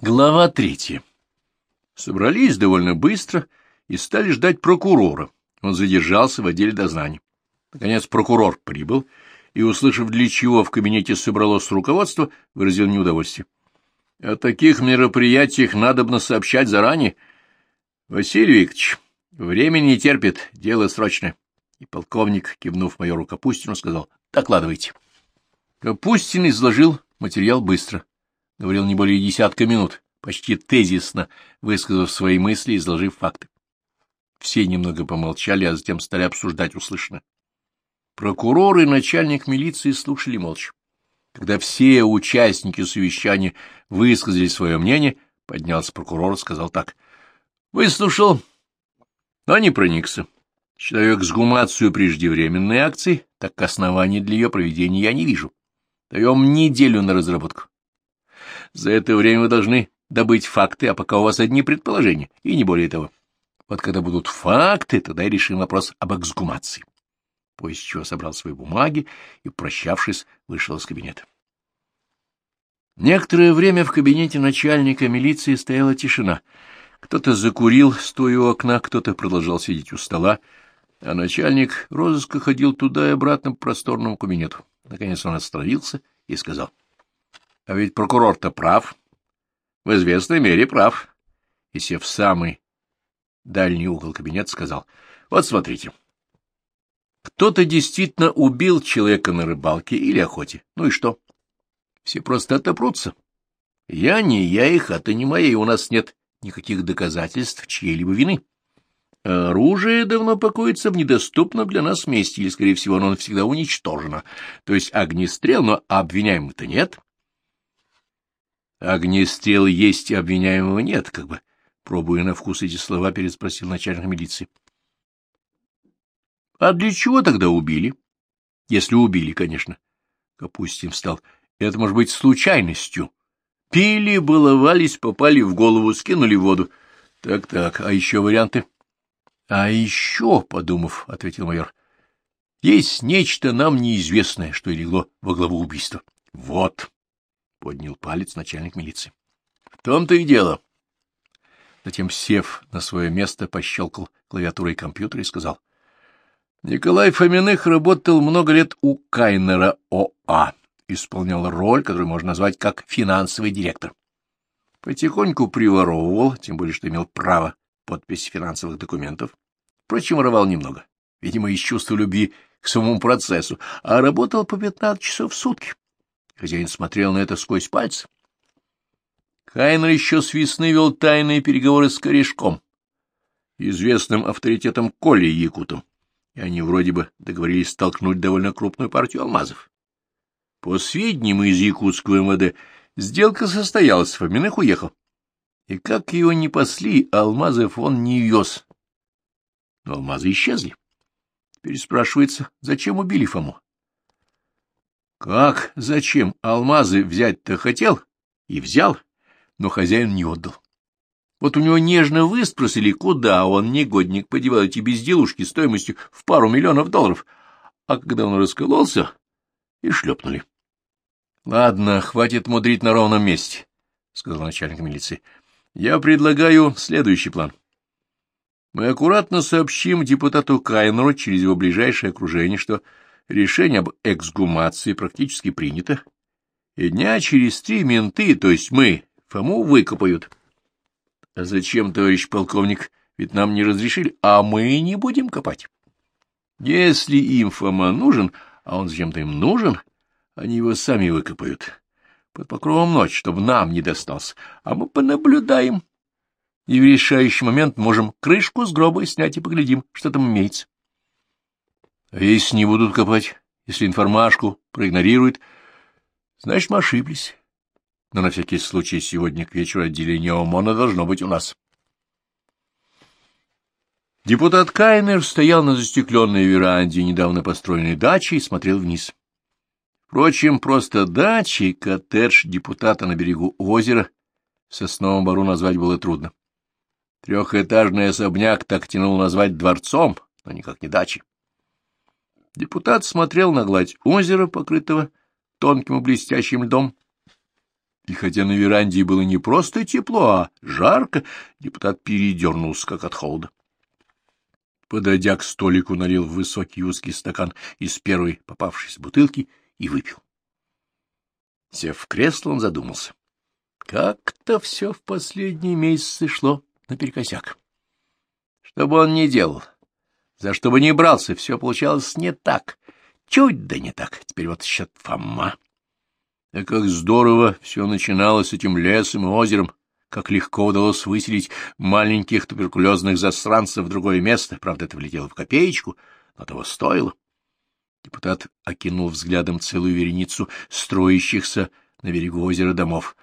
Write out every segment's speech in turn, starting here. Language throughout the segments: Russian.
Глава третья. Собрались довольно быстро и стали ждать прокурора. Он задержался в отделе дознания. Наконец прокурор прибыл и, услышав, для чего в кабинете собралось руководство, выразил неудовольствие. — О таких мероприятиях надобно сообщать заранее. — Василий Викторович, время не терпит, дело срочное. И полковник, кивнув майору Капустину, сказал, — докладывайте. Капустин изложил материал быстро говорил не более десятка минут, почти тезисно высказав свои мысли и изложив факты. Все немного помолчали, а затем стали обсуждать услышанное. Прокурор и начальник милиции слушали молча. Когда все участники совещания высказали свое мнение, поднялся прокурор и сказал так. — Выслушал, но не проникся. Считаю эксгумацию преждевременной акции, так как оснований для ее проведения я не вижу. Даем неделю на разработку. За это время вы должны добыть факты, а пока у вас одни предположения, и не более того. Вот когда будут факты, тогда и решим вопрос об эксгумации. После чего собрал свои бумаги и, прощавшись, вышел из кабинета. Некоторое время в кабинете начальника милиции стояла тишина. Кто-то закурил, стоя у окна, кто-то продолжал сидеть у стола, а начальник розыска ходил туда и обратно по просторному кабинету. Наконец он остановился и сказал — а ведь прокурор-то прав. В известной мере прав. И, сев в самый дальний угол кабинета, сказал, вот смотрите. Кто-то действительно убил человека на рыбалке или охоте. Ну и что? Все просто отопрутся. Я не я, и хата не моя, и у нас нет никаких доказательств чьей-либо вины. Оружие давно покоится в недоступном для нас месте, или, скорее всего, оно всегда уничтожено. То есть огнестрел, но обвиняемого-то нет. Огнестрел есть, и обвиняемого нет, как бы, пробуя на вкус эти слова, переспросил начальник милиции. — А для чего тогда убили? — Если убили, конечно. Капустин встал. — Это может быть случайностью. Пили, баловались, попали в голову, скинули в воду. Так-так, а еще варианты? — А еще, — подумав, — ответил майор, — есть нечто нам неизвестное, что легло во главу убийства. — Вот. — поднял палец начальник милиции. — В том-то и дело. Затем, сев на свое место, пощелкал клавиатурой компьютера и сказал. — Николай Фоминых работал много лет у Кайнера ОА, исполнял роль, которую можно назвать как финансовый директор. Потихоньку приворовывал, тем более, что имел право подписи финансовых документов. Впрочем, воровал немного, видимо, из чувства любви к самому процессу, а работал по пятнадцать часов в сутки. Хозяин смотрел на это сквозь пальцы. Хайнер еще с весны вел тайные переговоры с корешком, известным авторитетом Колей Якутом, и они вроде бы договорились столкнуть довольно крупную партию алмазов. По сведениям из якутского МВД, сделка состоялась, Фоминых уехал. И как его не пасли, алмазов он не вез. Но алмазы исчезли. Теперь зачем убили Фому? Как, зачем алмазы взять-то хотел и взял, но хозяин не отдал. Вот у него нежно выспросили, куда он, негодник, подевал эти безделушки стоимостью в пару миллионов долларов, а когда он раскололся, и шлепнули. — Ладно, хватит мудрить на ровном месте, — сказал начальник милиции. — Я предлагаю следующий план. Мы аккуратно сообщим депутату Кайнеру через его ближайшее окружение, что решение об эксгумации практически принято, и дня через три менты, то есть мы, Фому выкопают. — А зачем, товарищ полковник, ведь нам не разрешили, а мы не будем копать. Если им Фома нужен, а он зачем-то им нужен, они его сами выкопают под покровом ночи, чтобы нам не достался, а мы понаблюдаем. И в решающий момент можем крышку с гроба снять и поглядим, что там имеется. А если не будут копать, если информашку проигнорируют, значит, мы ошиблись. Но на всякий случай сегодня к вечеру отделение ОМОНа должно быть у нас. Депутат Кайнер стоял на застекленной веранде недавно построенной дачи и смотрел вниз. Впрочем, просто дачей коттедж депутата на берегу озера в сосновом бару назвать было трудно. Трехэтажный особняк так тянул назвать дворцом, но никак не дачей. Депутат смотрел на гладь озера, покрытого тонким и блестящим льдом, И хотя на веранде было не просто тепло, а жарко, депутат передернулся, как от холода. Подойдя к столику, налил в высокий узкий стакан из первой попавшейся бутылки и выпил. Сев в кресло, он задумался. Как-то все в последние месяцы шло наперекосяк. Что бы он ни делал, за что бы ни брался, все получалось не так. Чуть да не так. Теперь вот счет Фома. А как здорово все начиналось с этим лесом и озером, как легко удалось выселить маленьких туберкулезных засранцев в другое место. Правда, это влетело в копеечку, но того стоило. Депутат окинул взглядом целую вереницу строящихся на берегу озера домов.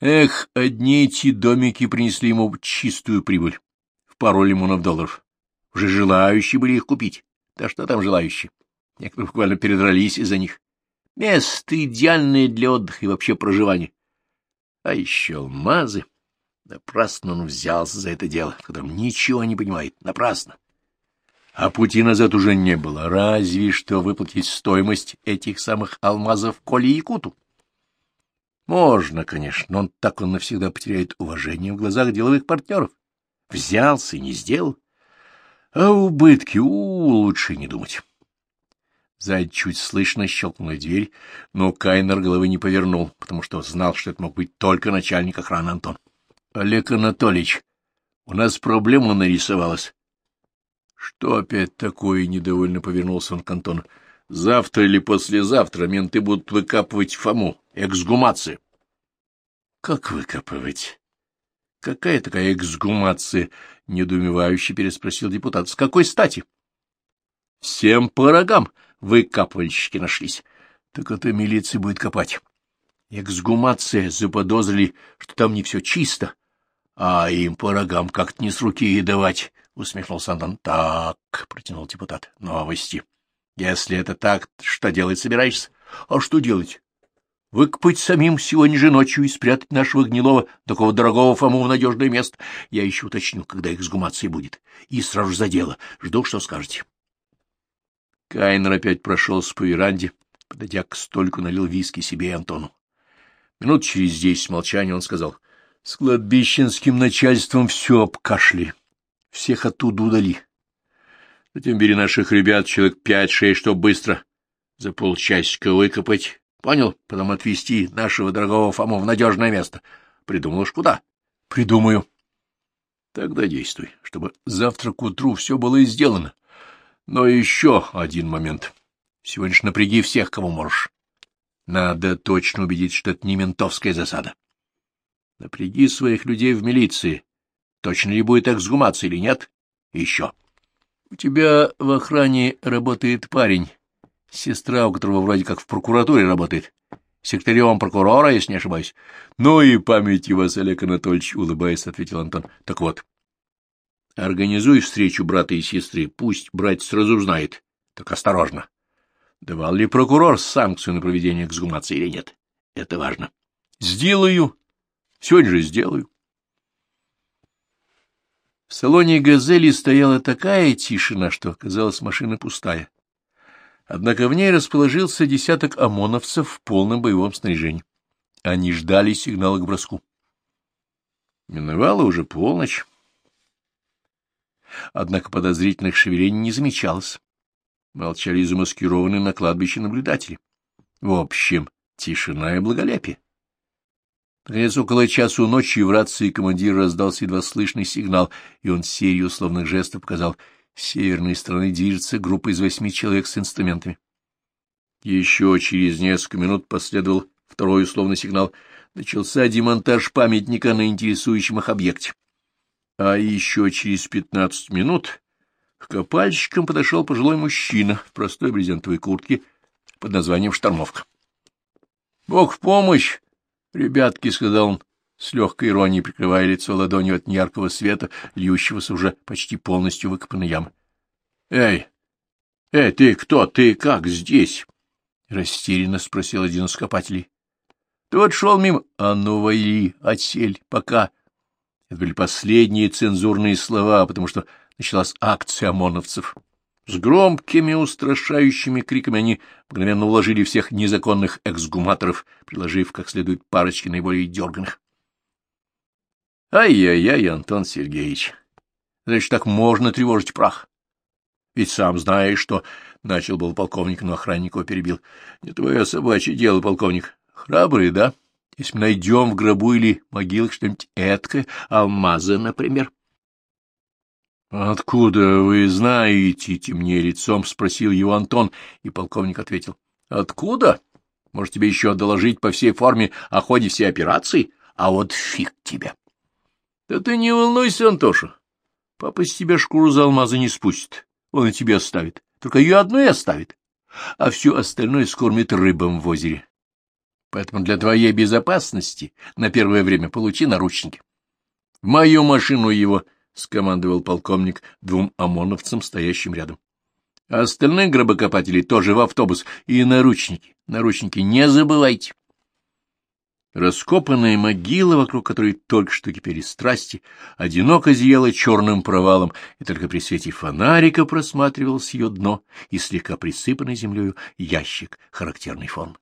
Эх, одни эти домики принесли ему чистую прибыль в пару лимонов долларов. Уже желающие были их купить. Да что там желающие? Некоторые буквально передрались из-за них. Место идеальное для отдыха и вообще проживания. А еще алмазы. Напрасно он взялся за это дело, в котором ничего не понимает. Напрасно. А пути назад уже не было, разве что выплатить стоимость этих самых алмазов Коле Якуту. Можно, конечно, но он так он навсегда потеряет уважение в глазах деловых партнеров. Взялся и не сделал. А убытки, у, лучше не думать. Сзади чуть слышно щелкнула дверь, но Кайнер головы не повернул, потому что знал, что это мог быть только начальник охраны Антон. — Олег Анатольевич, у нас проблема нарисовалась. — Что опять такое? — недовольно повернулся он к Антону. — Завтра или послезавтра менты будут выкапывать Фому. Эксгумация. — Как выкапывать? Какая такая эксгумация? — недоумевающе переспросил депутат. — С какой стати? — Всем по рогам выкапывальщики нашлись. Так это милиция будет копать. Эксгумация заподозрили, что там не все чисто, а им по рогам как-то не с руки и давать, — усмехнулся Антон. — Так, — протянул депутат, — новости. Если это так, что делать собираешься? — А что делать? Выкопать самим сегодня же ночью и спрятать нашего гнилого, такого дорогого Фому в надежное место. Я еще уточню, когда эксгумация будет. И сразу же за дело. Жду, что скажете. Кайнер опять прошелся по веранде, подойдя к столику, налил виски себе и Антону. Минут через десять молчания он сказал, — С кладбищенским начальством все обкашли. Всех оттуда удали. Затем бери наших ребят, человек пять-шесть, чтоб быстро за полчасика выкопать Понял? Потом отвезти нашего дорогого Фому в надежное место. Придумал уж куда? Придумаю. Тогда действуй, чтобы завтра к утру все было и сделано. Но еще один момент. Сегодня ж напряги всех, кого можешь. Надо точно убедить, что это не ментовская засада. Напряги своих людей в милиции. Точно ли будет эксгумация или нет? еще. У тебя в охране работает парень, Сестра, у которого вроде как в прокуратуре работает. Секретарем прокурора, если не ошибаюсь. — Ну и памяти вас, Олег Анатольевич, — улыбаясь, ответил Антон. — Так вот, организуй встречу брата и сестры, пусть брат сразу знает. Так осторожно. Давал ли прокурор санкцию на проведение эксгумации или нет? Это важно. — Сделаю. Сегодня же сделаю. В салоне «Газели» стояла такая тишина, что, казалось, машина пустая. Однако в ней расположился десяток ОМОНовцев в полном боевом снаряжении. Они ждали сигнала к броску. Миновала уже полночь. Однако подозрительных шевелений не замечалось. Молчали замаскированные на кладбище наблюдатели. В общем, тишина и благолепие. Наконец, около часу ночи в рации командир раздался едва слышный сигнал, и он серию условных жестов показал — северной стороны движется группа из восьми человек с инструментами. Еще через несколько минут последовал второй условный сигнал. Начался демонтаж памятника на интересующем их объекте. А еще через пятнадцать минут к копальщикам подошел пожилой мужчина в простой брезентовой куртке под названием «Штормовка». — Бог в помощь, ребятки, — сказал он, с легкой иронией прикрывая лицо ладонью от неяркого света, льющегося уже почти полностью выкопанной ямы. — Эй! Эй, ты кто? Ты как здесь? — растерянно спросил один из копателей. — Ты вот шел мимо. — А ну, вали, отсель, пока. Это были последние цензурные слова, потому что началась акция ОМОНовцев. С громкими устрашающими криками они мгновенно уложили всех незаконных эксгуматоров, приложив как следует парочки наиболее дерганых. Ай-яй-яй, Антон Сергеевич, значит, так можно тревожить прах. Ведь сам знаешь, что... Начал был полковник, но охранник его перебил. Не твое собачье дело, полковник. Храбрый, да? Если мы найдем в гробу или могилах что-нибудь эткое, алмазы, например. — Откуда вы знаете? — темнее лицом спросил его Антон, и полковник ответил. — Откуда? Может, тебе еще доложить по всей форме о ходе всей операции? А вот фиг тебе. — Да ты не волнуйся, Антоша. Папа с тебя шкуру за алмазы не спустит. Он и тебе оставит. Только ее одну и оставит. А все остальное скормит рыбам в озере. Поэтому для твоей безопасности на первое время получи наручники. В мою машину его — скомандовал полковник двум ОМОНовцам, стоящим рядом. — А остальных гробокопателей тоже в автобус и наручники. Наручники не забывайте. Раскопанная могила, вокруг которой только что кипели страсти, одиноко зияла черным провалом, и только при свете фонарика просматривалось ее дно и слегка присыпанный землею ящик характерной формы.